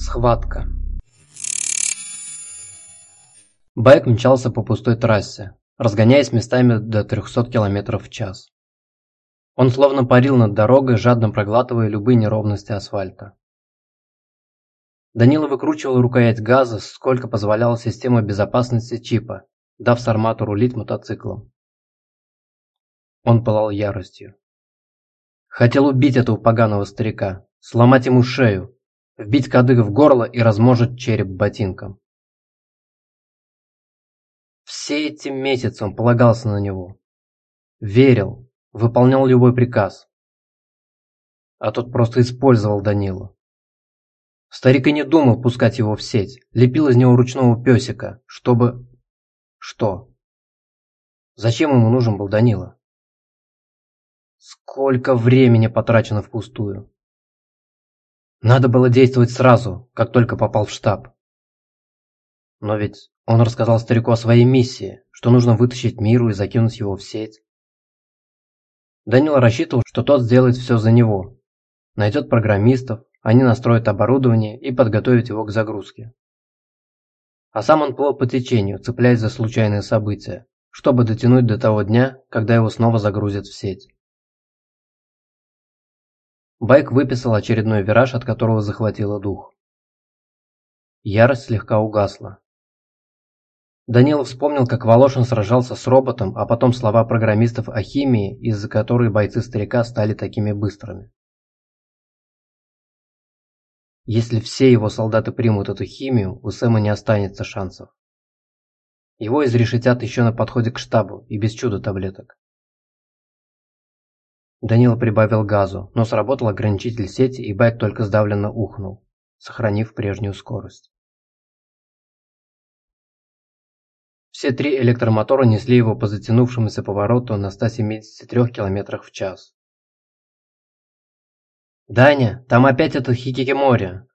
Схватка. Байк мчался по пустой трассе, разгоняясь местами до 300 км в час. Он словно парил над дорогой, жадно проглатывая любые неровности асфальта. Данила выкручивал рукоять газа, сколько позволяла система безопасности чипа, дав Сармату рулить мотоциклом. Он пылал яростью. Хотел убить этого поганого старика, сломать ему шею, вбить кадык в горло и разможить череп ботинком. Все эти месяцы он полагался на него. Верил, выполнял любой приказ. А тот просто использовал Данилу. Старик и не думал пускать его в сеть, лепил из него ручного песика, чтобы... Что? Зачем ему нужен был Данила? Сколько времени потрачено впустую. Надо было действовать сразу, как только попал в штаб. Но ведь он рассказал старику о своей миссии, что нужно вытащить Миру и закинуть его в сеть. Данила рассчитывал, что тот сделает все за него. Найдет программистов, они настроят оборудование и подготовят его к загрузке. А сам он плыл по течению, цепляясь за случайные события, чтобы дотянуть до того дня, когда его снова загрузят в сеть. Байк выписал очередной вираж, от которого захватило дух. Ярость слегка угасла. Данилов вспомнил, как Волошин сражался с роботом, а потом слова программистов о химии, из-за которой бойцы старика стали такими быстрыми. Если все его солдаты примут эту химию, у Сэма не останется шансов. Его изрешетят еще на подходе к штабу и без чуда таблеток. Данила прибавил газу, но сработал ограничитель сети, и байк только сдавленно ухнул, сохранив прежнюю скорость. Все три электромотора несли его по затянувшемуся повороту на 173 км в час. «Даня, там опять это Хикикимори!»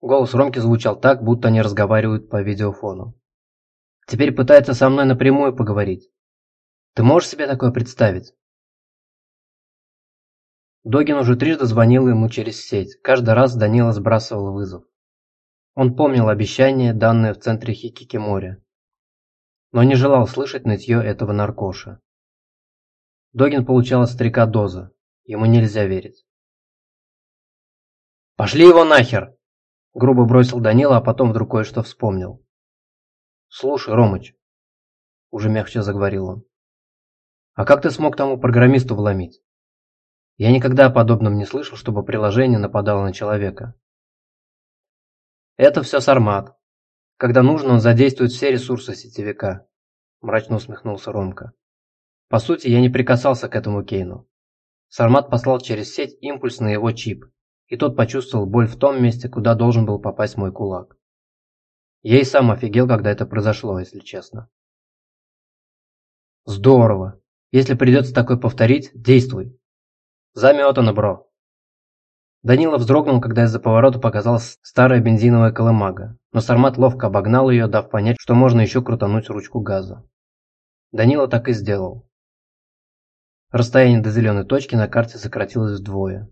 Голос Ромки звучал так, будто они разговаривают по видеофону. «Теперь пытается со мной напрямую поговорить. Ты можешь себе такое представить?» Догин уже трижды звонил ему через сеть. Каждый раз Данила сбрасывал вызов. Он помнил обещание, данное в центре Хикикимори, но не желал слышать нытье этого наркоша. Догин получал от старика дозы. Ему нельзя верить. «Пошли его нахер!» Грубо бросил Данила, а потом вдруг кое-что вспомнил. «Слушай, Ромыч», – уже мягче заговорил он, – «а как ты смог тому программисту вломить? Я никогда о подобном не слышал, чтобы приложение нападало на человека. Это все сармат. Когда нужно, он задействует все ресурсы сетевика. Мрачно усмехнулся Ромка. По сути, я не прикасался к этому Кейну. Сармат послал через сеть импульс на его чип, и тот почувствовал боль в том месте, куда должен был попасть мой кулак. Я и сам офигел, когда это произошло, если честно. Здорово. Если придется такое повторить, действуй. Заметано, бро. Данила вздрогнул, когда из-за поворота показалась старая бензиновая колымага, но Сармат ловко обогнал ее, дав понять, что можно еще крутануть ручку газа. Данила так и сделал. Расстояние до зеленой точки на карте сократилось вдвое.